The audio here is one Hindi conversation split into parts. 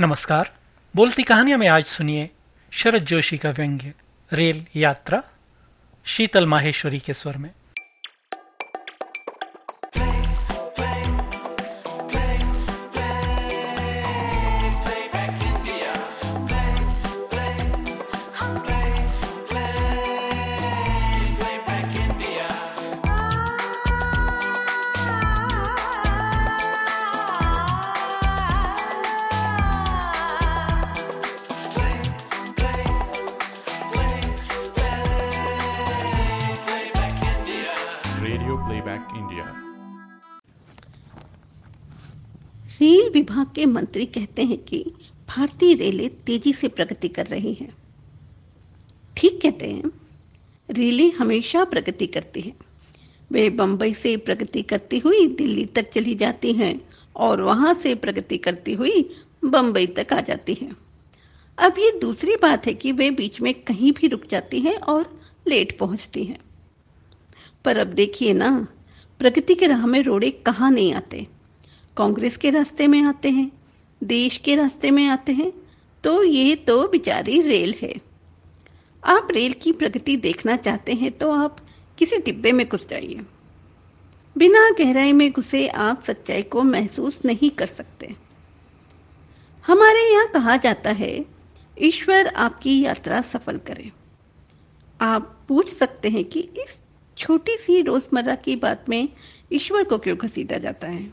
नमस्कार। बोलती कहानियाँ में आज सुनिए शरद जोशी का व्यंग्य, रेल यात्रा, शीतल माहेश्वरी के स्वर में। रेल विभाग के मंत्री कहते हैं कि भारतीय रेलें तेज़ी से प्रगति कर रही हैं। ठीक कहते हैं, रेलें हमेशा प्रगति करती हैं। वे बम्बई से प्रगति करती हुई दिल्ली तक चली जाती हैं और वहाँ से प्रगति करती हुई बम्बई तक आ जाती हैं। अब ये दूसरी बात है कि वे बीच में कहीं भी रुक जाती हैं और लेट पहुँचती हैं। पर अब देखिए ना, प्रगति के राह में रोड़े कहाँ नहीं आते? कांग्रेस के रास्ते में आते हैं, देश के रास्ते में आते हैं तो ये तो बेचारी रेल है। आप रेल की प्रगति देखना चाहते हैं तो आप किसी डिब्बे में घुस जाइए। बिना गहराई में घुसे आप सच्चाई को महसूस नहीं कर सकते। हमारे यहाँ कहा जाता है, ईश्वर आपकी यात्रा सफल करे। आप पूछ सकते हैं कि इस छोटी सी रोज़मर्रा की बात में ईश्वर को क्यों घसीटा जाता है?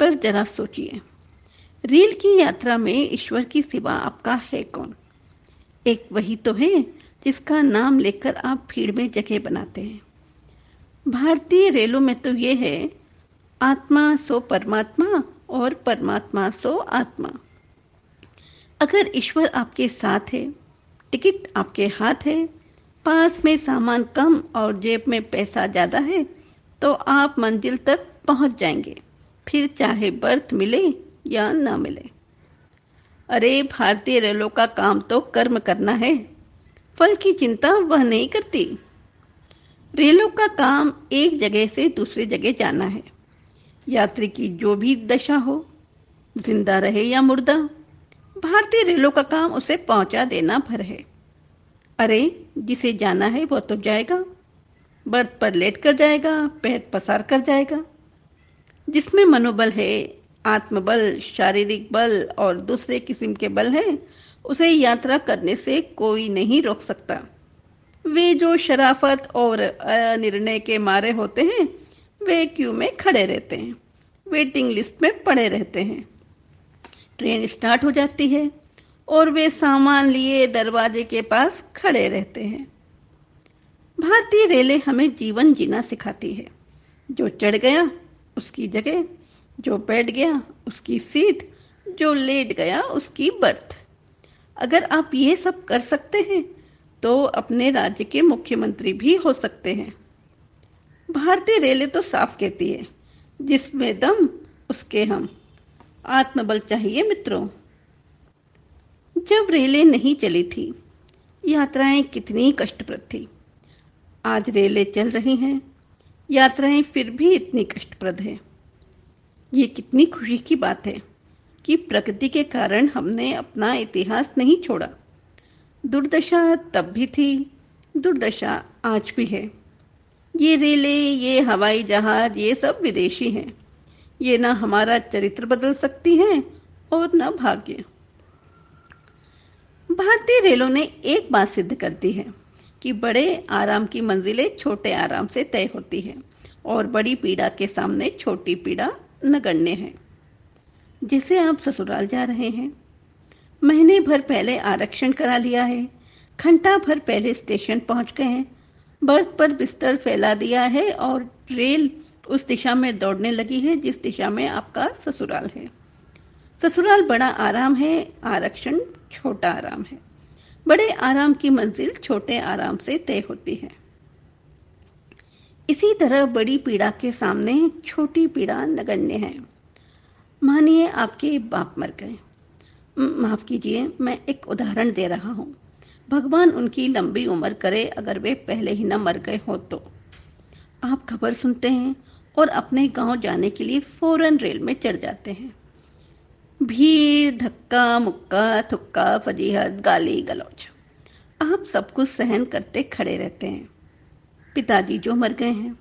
पर जरा सोचिए। रेल की यात्रा में ईश्वर की सिवा आपका है कौन? एक वही तो है जिसका नाम लेकर आप भीड़ में जगह बनाते हैं। भारतीय रेलों में तो ये है, आत्मा सो परमात्मा और परमात्मा सो आत्मा। अगर ईश्वर आपके साथ है, टिकट आपके हाथ है, पास में सामान कम और जेब में पैसा ज़्यादा है तो आप मंजिल तक पहुँच जाएँगे। फिर चाहे बर्थ मिले या ना मिले। अरे, भारतीय रेलों का काम तो कर्म करना है। फल की चिंता वह नहीं करती। रेलों का काम एक जगह से दूसरी जगह जाना है। यात्री की जो भी दशा हो, ज़िंदा रहे या मुर्दा, भारतीय रेलों का काम उसे पहुँचा देना भर है। अरे, जिसे जाना है वह तो जाएगा। बर्थ पर लेट कर जाएगा, पैर पसार कर जाएगा। जिसमें मनोबल है, आत्मबल, शारीरिक बल और दूसरे किस्म के बल है, उसे यात्रा करने से कोई नहीं रोक सकता। वे जो शराफत और निर्णय के मारे होते हैं, वे क्यू में खड़े रहते हैं? वेटिंग लिस्ट में पड़े रहते हैं। ट्रेन स्टार्ट हो जाती है और वे सामान लिए दरवाजे के पास खड़े रहते हैं। भारतीय रेलें हमें जीवन जीना सिखाती है। जो चढ़ गया उसकी जगह जो बैठ गया, उसकी सीट जो लेट गया, उसकी बर्थ अगर आप ये सब कर सकते हैं तो अपने राज्य के मुख्यमंत्री भी हो सकते हैं। भारतीय रेलें तो साफ़ कहती है, जिसमें दम, उसके हम। आत्मबल चाहिए मित्रों। जब रेलें नहीं चली थी, यात्राएँ कितनी कष्टप्रद थी। आज रेलें चल रही हैं यात्राएँ फिर भी इतनी कष्टप्रद है। ये कितनी खुशी की बात है कि प्रकृति के कारण हमने अपना इतिहास नहीं छोड़ा। दुर्दशा तब भी थी, दुर्दशा आज भी है। ये रेलें, ये हवाई जहाज़, ये सब विदेशी हैं। ये ना हमारा चरित्र बदल सकती हैं और न भाग्य। भारतीय रेलों ने एक बात सिद्ध कर दी है कि बड़े आराम की मंजिलें छोटे आराम से तय होती है और बड़ी पीड़ा के सामने छोटी पीड़ा नगण्य है। जैसे आप ससुराल जा रहे हैं। महीने भर पहले आरक्षण करा लिया है। घंटा भर पहले स्टेशन पहुँच गए हैं। बर्थ पर बिस्तर फैला दिया है और रेल उस दिशा में दौड़ने लगी है, जिस दिशा में आपका ससुराल है। ससुराल बड़ा आराम है, आरक्षण छोटा आराम है। बड़े आराम की मंजिल छोटे आराम से तय होती है। इसी तरह बड़ी पीड़ा के सामने छोटी पीड़ा नगण्य है। मानिए आपके बाप मर गए। माफ़ कीजिए, मैं एक उदाहरण दे रहा हूँ। भगवान उनकी लंबी उम्र करे अगर वे पहले ही न मर गए हो तो। आप खबर सुनते हैं और अपने गाँव जाने के लिए फ़ौरन रेल में चढ़ जाते हैं। भीड़, धक्का, मुक्का, थुक्का, फजीहत, गाली गलौज आप सब कुछ सहन करते खड़े रहते हैं। पिताजी जो मर गए हैं।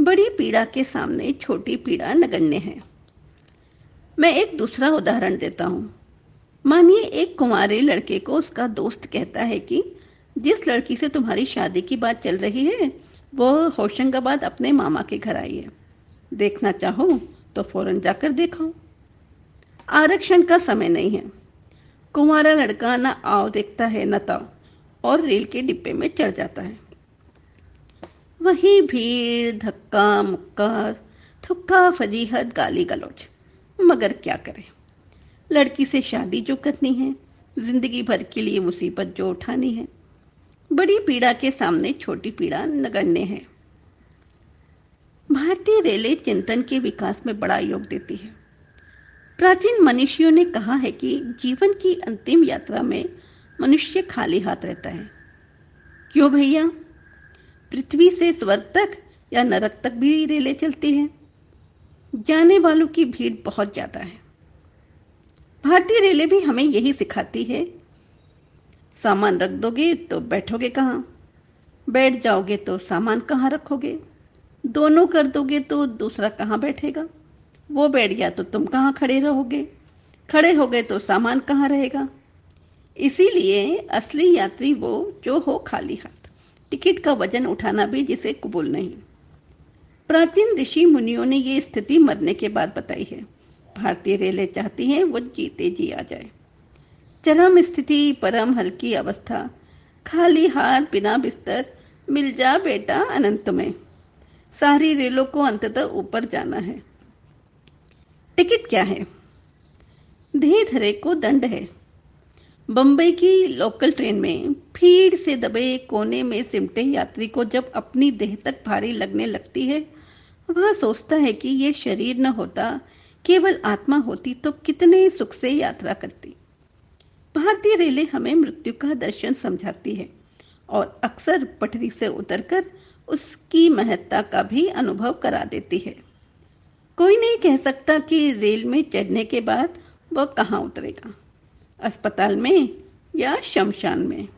बड़ी पीड़ा के सामने छोटी पीड़ा नगण्य है। मैं एक दूसरा उदाहरण देता हूँ। मानिए एक कुमारे लड़के को उसका दोस्त कहता है कि, जिस लड़की से तुम्हारी शादी की बात चल रही है वो होशंगाबाद अपने मामा के घर आई है। देखना चाहो तो फ़ौरन जाकर देखो आरक्षण का समय नहीं है। कुमारा लड़का न आओ देखता है, न ताओ और रेल के डिब्बे में चढ़ जाता है। वही भीड़, धक्का, मुक्का, थुक्का, फजीहत, गाली गलौज मगर क्या करें? लड़की से शादी जो करनी है, ज़िंदगी भर के लिए मुसीबत जो उठानी है। बड़ी पीड़ा के सामने छोटी पीड़ा नगण्य है। भारतीय रेलें चिंतन के विकास में बड़ा योग देती है। प्राचीन मनुष्यों ने कहा है कि जीवन की अंतिम यात्रा में मनुष्य खाली हाथ रहता है। क्यों भैया? पृथ्वी से स्वर्ग तक या नरक तक भी रेलें चलती हैं। जाने वालों की भीड़ बहुत ज़्यादा है। भारतीय रेलें भी हमें यही सिखाती है। सामान रख दोगे तो बैठोगे कहाँ? बैठ जाओगे तो सामान कहाँ रखोगे? दोनों कर दोगे तो दूसरा कहाँ बैठेगा? वो बैठ गया तो तुम कहाँ खड़े रहोगे? खड़े हो गए तो सामान कहाँ रहेगा? इसीलिए असली यात्री वो जो हो खाली हाथ। टिकट का वज़न उठाना भी जिसे कबूल नहीं। प्राचीन ऋषि मुनियों ने ये स्थिति मरने के बाद बताई है। भारतीय रेलें चाहती हैं वो जीते जी आ जाए। चरम स्थिति, परम हल्की अवस्था, खाली हाथ बिना बिस्तर, मिल जा बेटा अनंत में सारी रेलों को अंततः ऊपर जाना है। टिकट क्या है? धीरे धरे को दंड है। बम्बई की लोकल ट्रेन में भीड़ से दबे कोने में सिमटे यात्री को जब अपनी देह तक भारी लगने लगती है, वह सोचता है कि ये शरीर न होता, केवल आत्मा होती तो कितने सुख से यात्रा करती। भारतीय रेलें हमें मृत्यु का दर्शन समझाती है और अक्सर पटरी से उतरकर उसकी महत्ता का भी अनुभव करा देती है। कोई नहीं कह सकता कि रेल में चढ़ने के बाद वह कहाँ उतरेगा। अस्पताल में या शमशान में।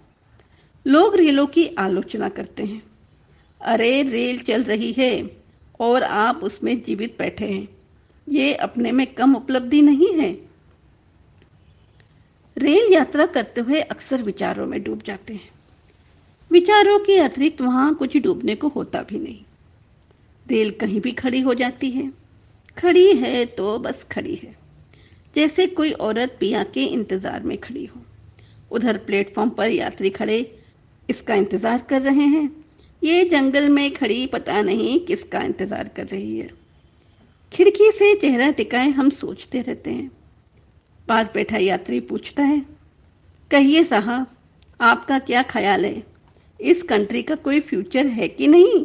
लोग रेलों की आलोचना करते हैं। अरे, रेल चल रही है और आप उसमें जीवित बैठे हैं। ये अपने में कम उपलब्धि नहीं है। रेल यात्रा करते हुए अक्सर विचारों में डूब जाते हैं। विचारों के अतिरिक्त वहाँ कुछ डूबने को होता भी नहीं। रेल कहीं भी खड़ी हो जाती है। खड़ी है तो बस खड़ी है। जैसे कोई औरत पिया के इंतज़ार में खड़ी हो। उधर प्लेटफॉर्म पर यात्री खड़े, इसका इंतज़ार कर रहे हैं। ये जंगल में खड़ी पता नहीं किसका इंतज़ार कर रही है। खिड़की से चेहरा टिकाए हम सोचते रहते हैं। पास बैठा यात्री पूछता है, कहिए साहब, आपका क्या ख्याल है? इस कंट्री का कोई फ्यूचर है कि नहीं?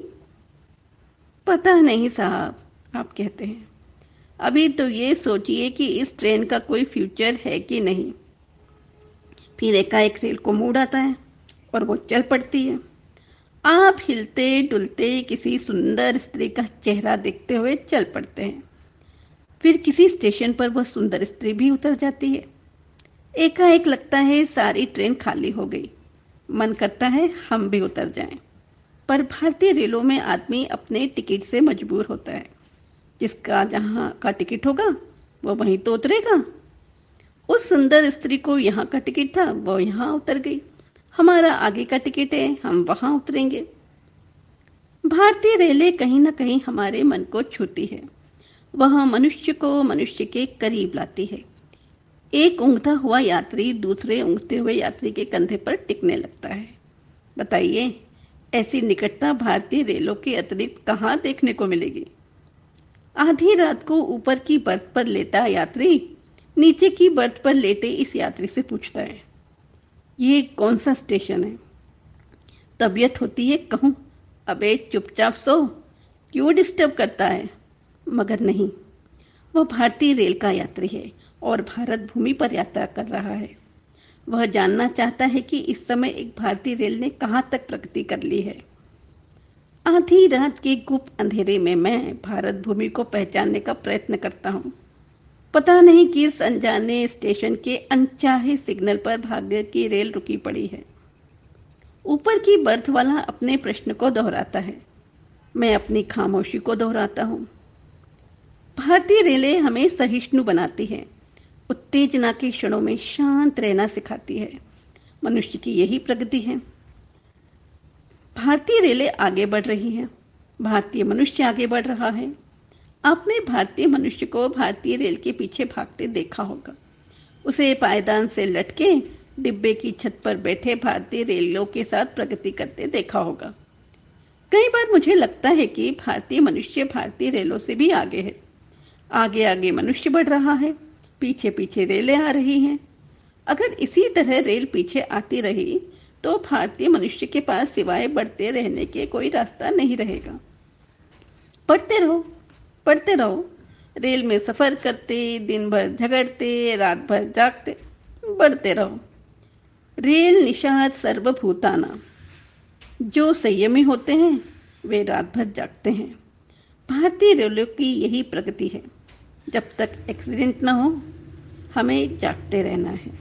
पता नहीं साहब, आप कहते हैं। अभी तो ये सोचिए कि इस ट्रेन का कोई फ्यूचर है कि नहीं। फिर एकाएक रेल को मूड आता है और वो चल पड़ती है। आप हिलते डुलते किसी सुंदर स्त्री का चेहरा देखते हुए चल पड़ते हैं। फिर किसी स्टेशन पर वह सुंदर स्त्री भी उतर जाती है। एकाएक लगता है सारी ट्रेन खाली हो गई। मन करता है हम भी उतर जाएँ। पर भारतीय रेलों में आदमी अपने टिकट से मजबूर होता है। जिसका जहाँ का टिकट होगा, वो वहीं तो उतरेगा। उस सुंदर स्त्री को यहाँ का टिकट था, वो यहाँ उतर गई। हमारा आगे का टिकट है, हम वहाँ उतरेंगे। भारतीय रेलें कहीं ना कहीं हमारे मन को छूती है। वह मनुष्य को मनुष्य के करीब लाती है। एक उंगता हुआ यात्री दूसरे उंगते हुए यात्री के कंधे पर टिकने लगता है। बताइए, ऐसी निकटता भारतीय रेलों के अतिरिक्त कहाँ देखने को मिलेगी? आधी रात को ऊपर की बर्थ पर लेटा यात्री नीचे की बर्थ पर लेटे इस यात्री से पूछता है, ये कौन सा स्टेशन है? तबीयत होती है, कहूँ। अबे, चुपचाप सो। क्यों डिस्टर्ब करता है? मगर नहीं, वह भारतीय रेल का यात्री है और भारत भूमि पर यात्रा कर रहा है। वह जानना चाहता है कि इस समय एक भारतीय रेल ने कहाँ तक प्रगति कर ली है। आधी रात के गुप्त अंधेरे में मैं भारत भूमि को पहचानने का प्रयत्न करता हूँ। पता नहीं किस अनजाने स्टेशन के अनचाहे सिग्नल पर भाग्य की रेल रुकी पड़ी है। ऊपर की बर्थ वाला अपने प्रश्न को दोहराता है। मैं अपनी खामोशी को दोहराता हूँ। भारतीय रेलें हमें सहिष्णु बनाती है। उत्तेजना के क्षणों में शांत रहना सिखाती है। मनुष्य की यही प्रगति है। भारतीय रेलें आगे बढ़ रही हैं। भारतीय मनुष्य आगे बढ़ रहा है। आपने भारतीय मनुष्य को भारतीय रेल के पीछे भागते देखा होगा। उसे पायदान से लटके डिब्बे की छत पर बैठे भारतीय रेलों के साथ प्रगति करते देखा होगा। कई बार मुझे लगता है कि भारतीय मनुष्य भारतीय रेलों से भी आगे है। आगे आगे मनुष्य बढ़ रहा है। पीछे पीछे रेलें आ रही हैं। अगर इसी तरह रेल पीछे आती रही तो भारतीय मनुष्य के पास सिवाय बढ़ते रहने के कोई रास्ता नहीं रहेगा। पढ़ते रहो पढ़ते रहो। रेल में सफ़र करते, दिन भर झगड़ते, रात भर जागते, बढ़ते रहो। रेल निषाद सर्वभूताना। जो संयमी होते हैं, वे रात भर जागते हैं। भारतीय रेलवे की यही प्रगति है। जब तक एक्सीडेंट ना हो, हमें जागते रहना है।